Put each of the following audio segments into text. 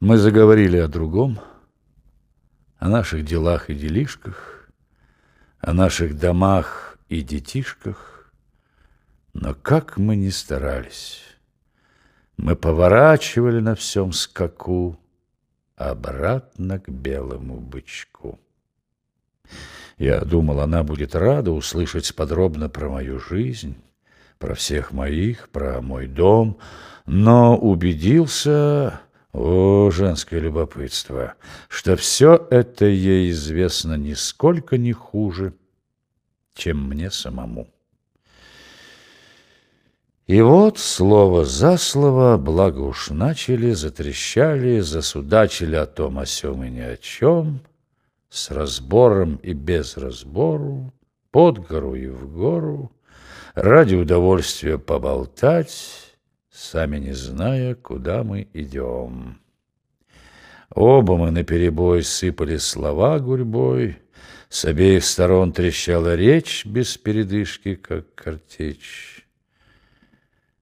Мы заговорили о другом, о наших делах и делишках, о наших домах и детишках. Но как мы ни старались, мы поворачивали на всем скаку обратно к белому бычку. Я думал, она будет рада услышать подробно про мою жизнь, про всех моих, про мой дом, но убедился, о, женское любопытство, что все это ей известно нисколько не хуже, чем мне самому. И вот слово за слово, благо уж начали, затрещали, засудачили о том, о сём и ни о чем, с разбором и без разбору, под гору и в гору, ради удовольствия поболтать, сами не зная, куда мы идем. Оба мы наперебой сыпали слова гурьбой, с обеих сторон трещала речь без передышки, как картечь.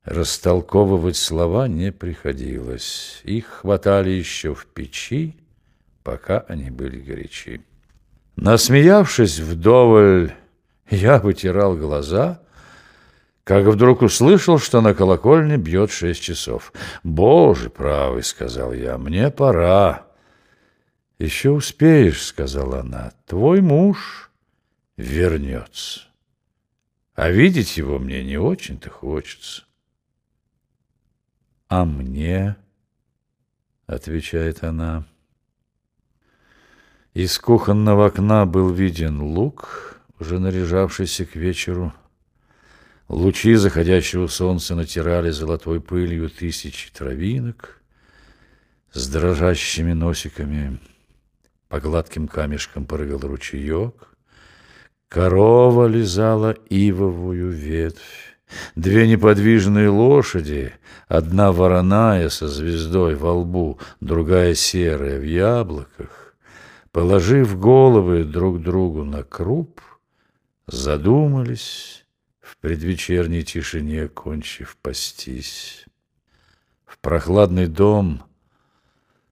Растолковывать слова не приходилось, их хватали еще в печи, пока они были горячи. Насмеявшись вдоволь, я вытирал глаза, как вдруг услышал, что на колокольне бьет шесть часов. «Боже правый», — сказал я, — «мне пора». «Еще успеешь», — сказала она, — «твой муж вернется, а видеть его мне не очень-то хочется». «А мне?» — отвечает она. Из кухонного окна был виден лук, уже наряжавшийся к вечеру. Лучи заходящего солнца натирали золотой пылью тысячи травинок с дрожащими носиками. По гладким камешкам прыгал ручеек. Корова лизала ивовую ветвь. Две неподвижные лошади, одна вороная со звездой во лбу, другая серая в яблоках, положив головы друг другу на круп, задумались, предвечерней тишине кончив пастись. В прохладный дом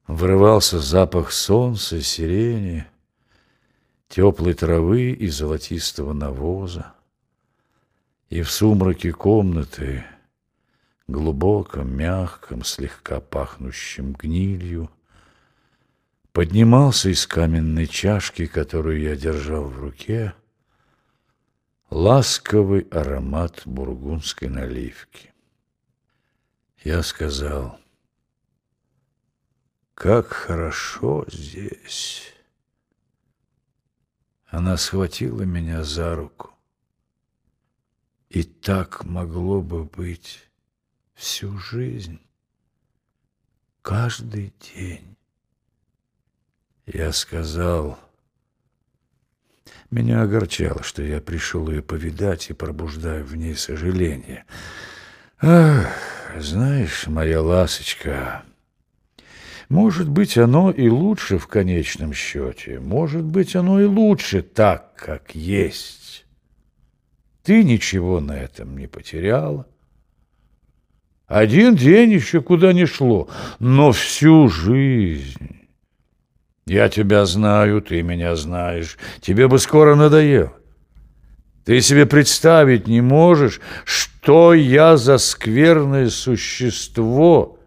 врывался запах солнца, сирени, теплой травы и золотистого навоза. И в сумраке комнаты, глубоком, мягком, слегка пахнущем гнилью, поднимался из каменной чашки, которую я держал в руке, ласковый аромат бургундской наливки. Я сказал, как хорошо здесь. Она схватила меня за руку. И так могло бы быть всю жизнь, каждый день. Я сказал... Меня огорчало, что я пришел ее повидать и пробуждаю в ней сожаление. Ах, знаешь, моя ласочка, может быть, оно и лучше в конечном счете. Может быть, оно и лучше так, как есть. Ты ничего на этом не потеряла. Один день еще куда ни шло, но всю жизнь... Я тебя знаю, ты меня знаешь. Тебе бы скоро надоело. Ты себе представить не можешь, что я за скверное существо.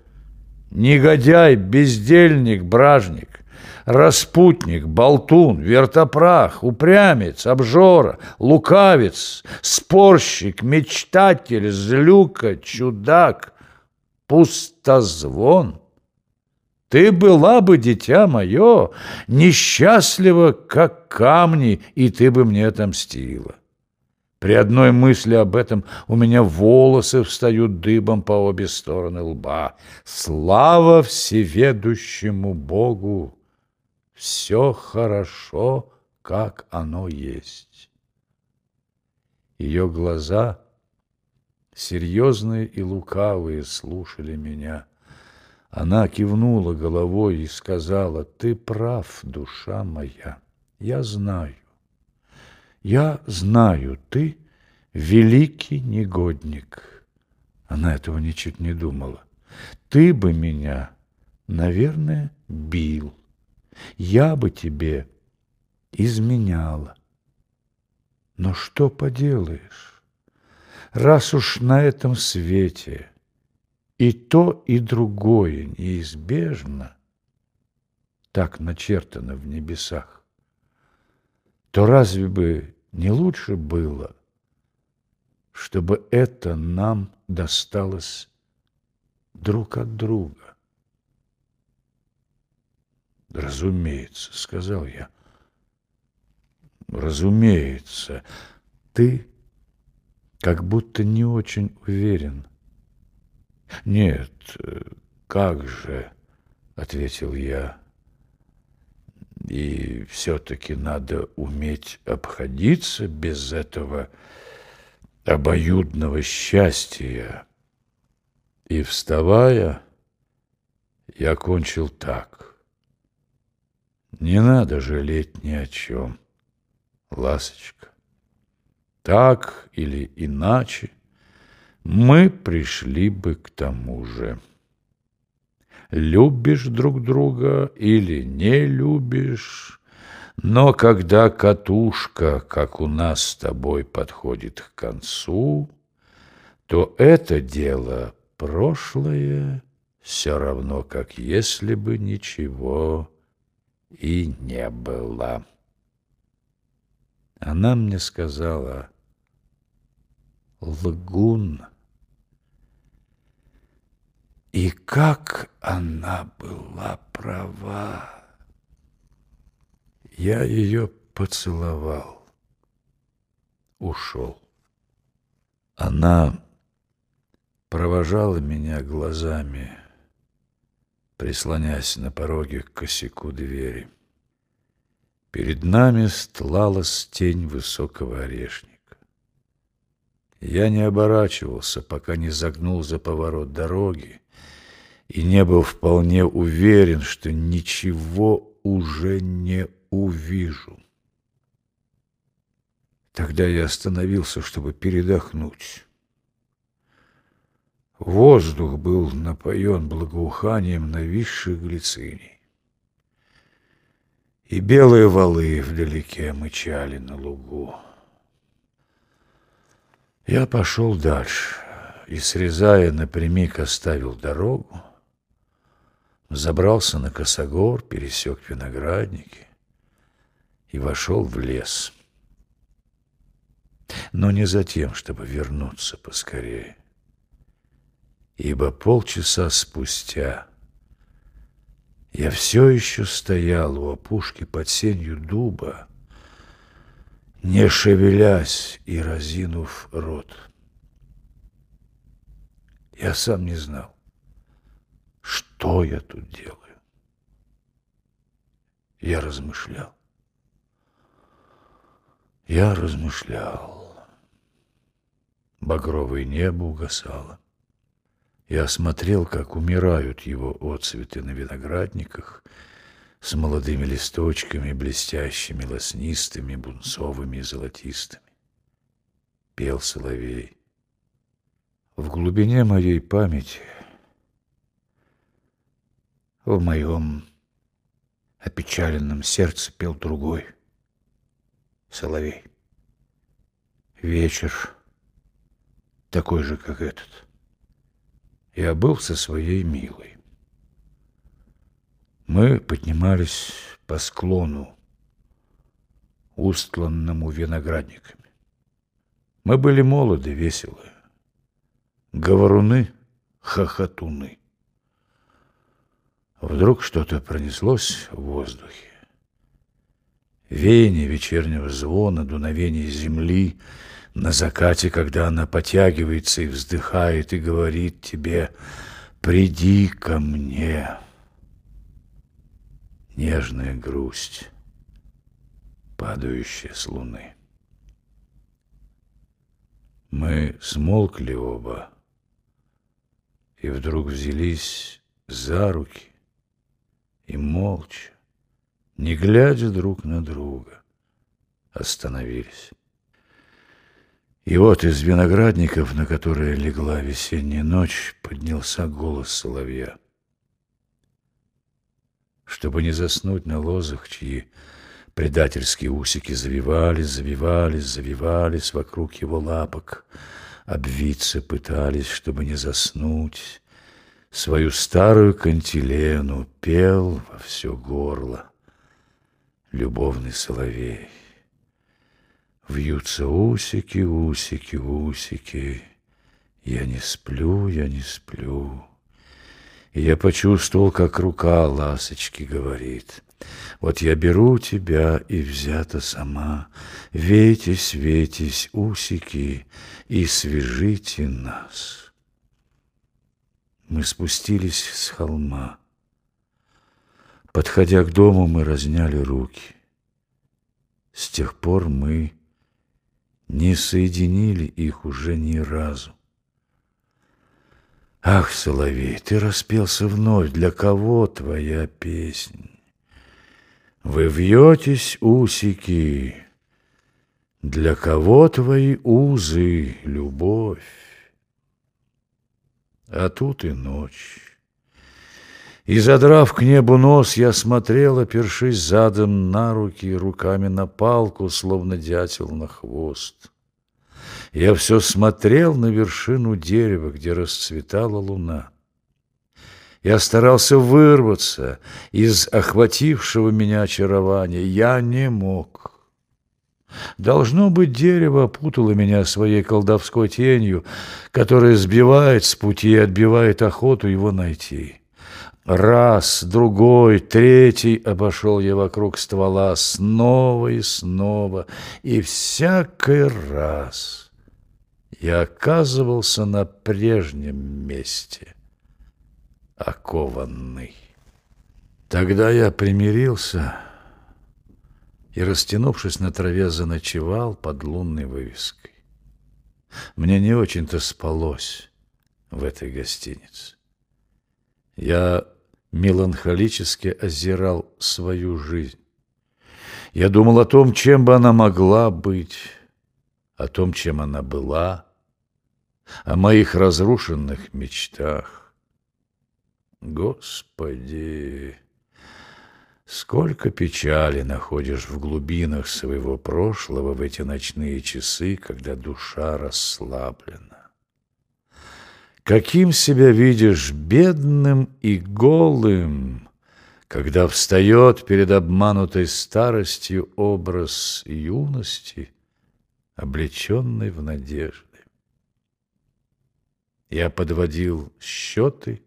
Негодяй, бездельник, бражник, распутник, болтун, вертопрах, упрямец, обжора, лукавец, спорщик, мечтатель, злюка, чудак, пустозвон — ты была бы, дитя мое, несчастлива, как камни, и ты бы мне отомстила. При одной мысли об этом у меня волосы встают дыбом по обе стороны лба. Слава всеведущему Богу! Все хорошо, как оно есть. Ее глаза, серьезные и лукавые, слушали меня — она кивнула головой и сказала, «Ты прав, душа моя, я знаю. Я знаю, ты великий негодник». Она этого ничуть не думала. «Ты бы меня наверное, бил. Я бы тебе изменяла. Но что поделаешь, раз уж на этом свете и то, и другое неизбежно, так начертано в небесах, то разве бы не лучше было, чтобы это нам досталось друг от друга? Разумеется, сказал я. Разумеется, ты как будто не очень уверен. Нет, как же, ответил я. И все-таки надо уметь обходиться без этого обоюдного счастья. И, вставая, я кончил так. Не надо жалеть ни о чем ласочка. Так или иначе, мы пришли бы к тому же. Любишь друг друга или не любишь, но когда катушка, как у нас с тобой, подходит к концу, то это дело прошлое все равно, как если бы ничего и не было. Она мне сказала «Лгун». И как она была права! Я ее поцеловал, ушел. Она провожала меня глазами, прислонясь на пороге к косяку двери. Перед нами стлалась тень высокого орешника. Я не оборачивался, пока не загнул за поворот дороги и не был вполне уверен, что ничего уже не увижу. Тогда я остановился, чтобы передохнуть. Воздух был напоен благоуханием нависших глициней и белые валы вдалеке мычали на лугу. Я пошел дальше и, срезая напрямик, оставил дорогу, забрался на косогор, пересек виноградники и вошел в лес. Но не за тем, чтобы вернуться поскорее, ибо полчаса спустя я все еще стоял у опушки под сенью дуба, не шевелясь и разинув рот. Я сам не знал, что я тут делаю. Я размышлял. Я размышлял. Багровое небо угасало. Я смотрел, как умирают его отцветы на виноградниках с молодыми листочками, блестящими, лоснистыми, бунцовыми и золотистыми. Пел соловей. В глубине моей памяти, в моем опечаленном сердце пел другой соловей. Вечер такой же, как этот я был со своей милой. Мы поднимались по склону, устланному виноградниками. Мы были молоды, веселые, говоруны, хохотуны. Вдруг что-то пронеслось в воздухе. Веяние вечернего звона, дуновение земли — на закате, когда она потягивается и вздыхает и говорит тебе «Приди ко мне». Нежная грусть, падающая с луны. Мы смолкли оба и вдруг взялись за руки и молча, не глядя друг на друга, остановились. И вот из виноградников, на которые легла весенняя ночь, поднялся голос соловья. чтобы не заснуть на лозах, чьи предательские усики завивались, завивались, завивались вокруг его лапок, обвиться пытались, чтобы не заснуть. Свою старую кантилену пел во все горло любовный соловей. Вьются усики, усики, усики, я не сплю, я не сплю. И я почувствовал, как рука ласочки говорит, Вот я беру тебя и взята сама, Вейтесь, вейтесь, усики, и свяжите нас. Мы спустились с холма. Подходя к дому, мы разняли руки. С тех пор мы не соединили их уже ни разу. Ах, соловей, ты распелся вновь, для кого твоя песня? Вы вьетесь, усики, для кого твои узы, любовь? А тут и ночь. И, задрав к небу нос, я смотрел, опершись задом на руки, руками на палку, словно дятел на хвост. Я все смотрел на вершину дерева, где расцветала луна. Я старался вырваться из охватившего меня очарования. Я не мог. Должно быть, дерево опутало меня своей колдовской тенью, которая сбивает с пути и отбивает охоту его найти. Раз, другой, третий обошел я вокруг ствола снова и снова, и всякий раз я оказывался на прежнем месте, окованный. Тогда я примирился и, растянувшись на траве, заночевал под лунной вывеской. Мне не очень-то спалось в этой гостинице. Я меланхолически озирал свою жизнь. Я думал о том, чем бы она могла быть, о том, чем она была, о моих разрушенных мечтах. Господи, сколько печали находишь в глубинах своего прошлого в эти ночные часы, когда душа расслаблена. Каким себя видишь бедным и голым, когда встает перед обманутой старостью образ юности — облеченный в надежды. Я подводил счеты,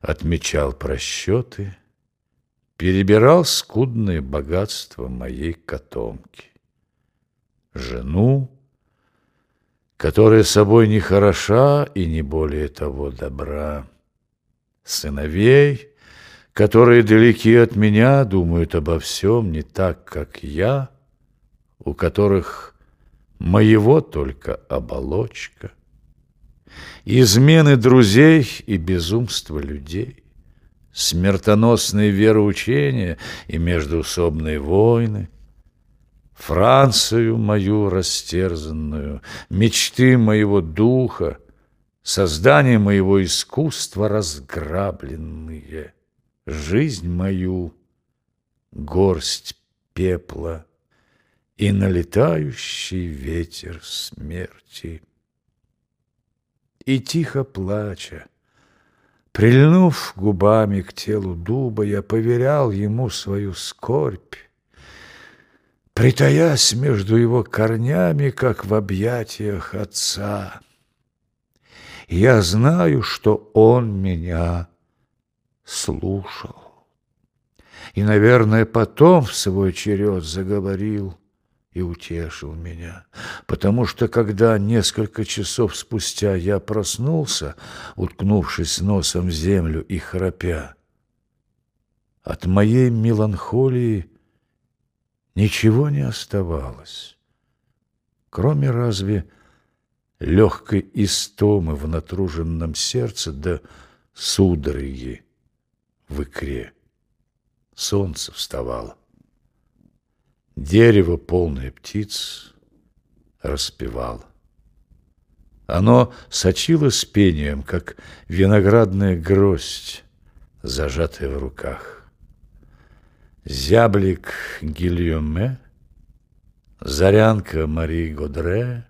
отмечал просчеты, перебирал скудные богатства моей котомки. Жену, которая собой не хороша и не более того добра, сыновей, которые далеки от меня, думают обо всем не так, как я, у которых моего только оболочка, измены друзей и безумство людей, смертоносные вероучения и междуусобные войны, Францию мою растерзанную, мечты моего духа, создание моего искусства разграбленные, жизнь мою, горсть пепла — и налетающий ветер смерти. И тихо плача, прильнув губами к телу дуба, я поверял ему свою скорбь, притаясь между его корнями, как в объятиях отца. Я знаю, что он меня слушал. И, наверное, потом в свой черед заговорил и утешил меня, потому что когда несколько часов спустя я проснулся, уткнувшись носом в землю и храпя, от моей меланхолии ничего не оставалось, кроме разве легкой истомы в натруженном сердце да судороги в икре. Солнце вставало. Дерево, полное птиц, распевало. Оно сочилось пением, как виноградная гроздь, зажатая в руках. Зяблик Гильоме, Зарянка Мари Годре,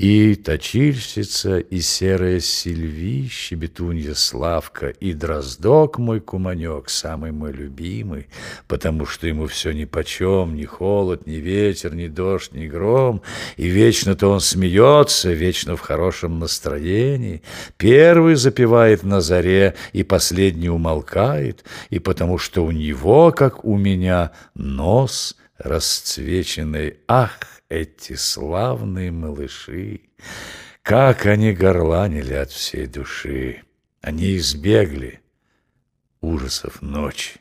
и точильщица, и серая Сильви, щебетунья Славка, и дроздок мой куманек, самый мой любимый, потому что ему все нипочем, ни холод, ни ветер, ни дождь, ни гром, и вечно-то он смеется, вечно в хорошем настроении, первый запевает на заре, и последний умолкает, и потому что у него, как у меня, нос расцвеченный, ах, эти славные малыши, как они горланили от всей души. Они избегли ужасов ночи.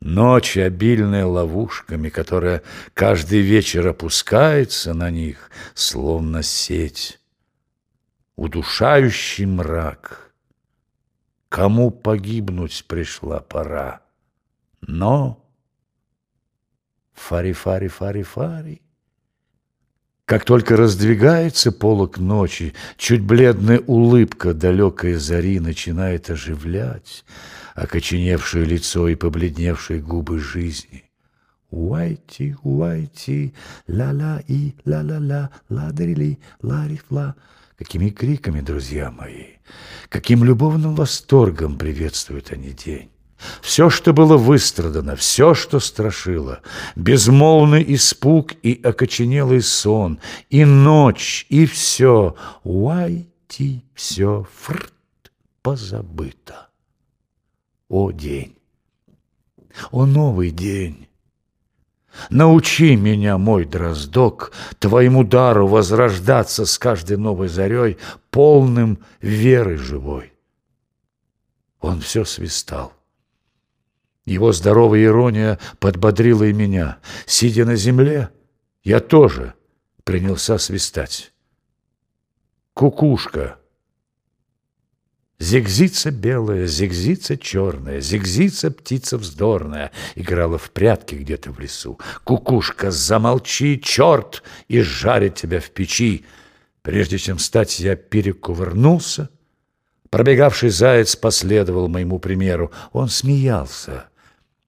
Ночь, обильная ловушками, которая каждый вечер опускается на них, словно сеть. Удушающий мрак. Кому погибнуть пришла пора. Но фари-фари-фари-фари как только раздвигается полок ночи, чуть бледная улыбка далекой зари начинает оживлять окоченевшее лицо и побледневшие губы жизни. Уайти, уайти, ла-ла и ла-ла-ла, ла-дри-ли, ла-ри-фла. Какими криками, друзья мои, каким любовным восторгом приветствуют они день. Все, что было выстрадано, все, что страшило, безмолвный испуг и окоченелый сон, и ночь, и все, уайти, все, фрт, позабыто. О, день! О, новый день! Научи меня, мой дроздок, Твоему дару возрождаться с каждой новой зарей, Полным веры живой. Он все свистал. Его здоровая ирония подбодрила и меня. Сидя на земле, я тоже принялся свистать. Кукушка. Зигзица белая, зигзица черная, зигзица птица вздорная играла в прятки где-то в лесу. Кукушка, замолчи, черт, и жарит тебя в печи. Прежде чем встать, я перекувырнулся. Пробегавший заяц последовал моему примеру. Он смеялся.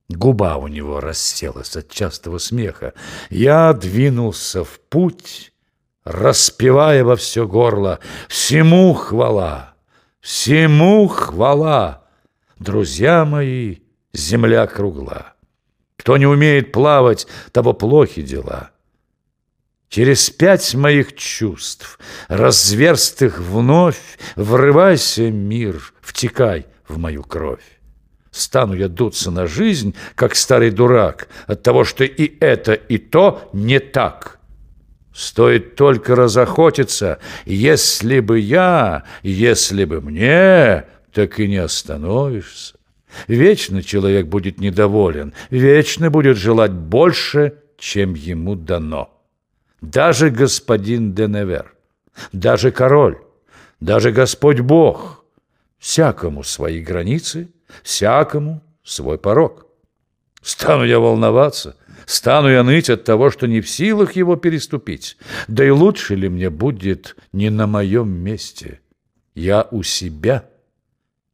Губа у него расселась от частого смеха. Я двинулся в путь, распевая во все горло «Всему хвала! Всему хвала! Друзья мои, земля кругла! Кто не умеет плавать, того плохи дела!» Через пять моих чувств, разверстых вновь, Врывайся, мир, втекай в мою кровь. Стану я дуться на жизнь, как старый дурак, от того, что и это, и то не так. Стоит только разохотиться, если бы я, если бы мне, так и не остановишься. Вечно человек будет недоволен, вечно будет желать больше, чем ему дано. Даже господин Деневер, даже король, даже Господь Бог, всякому свои границы всякому свой порог. Стану я волноваться, стану я ныть от того, что не в силах его переступить. Да и лучше ли мне будет не на моем месте? Я у себя,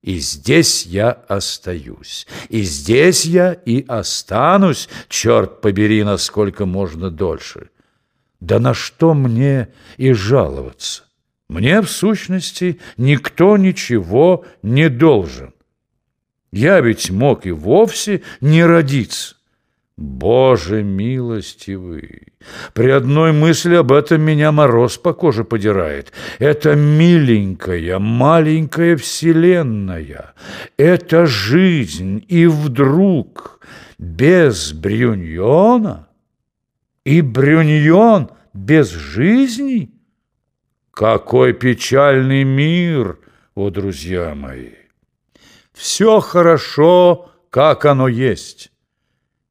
и здесь я остаюсь, и здесь я и останусь, черт побери, насколько можно дольше. Да на что мне и жаловаться? Мне, в сущности, никто ничего не должен. Я ведь мог и вовсе не родиться. Боже милостивый! При одной мысли об этом меня мороз по коже подирает. Это миленькая, маленькая вселенная. Это жизнь. И вдруг без Брюньона и Брюньон без жизни? Какой печальный мир, о, друзья мои! Все хорошо, как оно есть.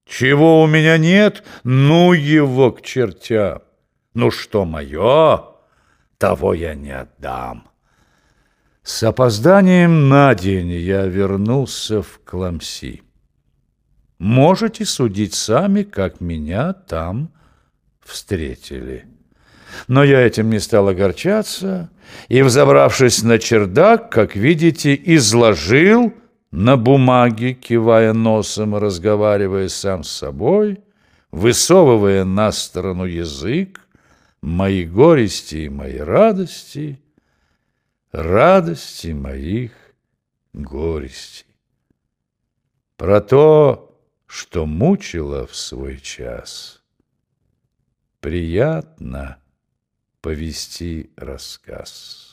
Чего у меня нет, ну его к чертям. Ну что мое, того я не отдам. С опозданием на день я вернулся в Кламси. Можете судить сами, как меня там встретили. Но я этим не стал огорчаться, и, взобравшись на чердак, как видите, изложил на бумаге, кивая носом и разговаривая сам с собой, высовывая на сторону язык, мои горести и мои радости, радости моих горестей. Про то, что мучило в свой час, приятно повести рассказ.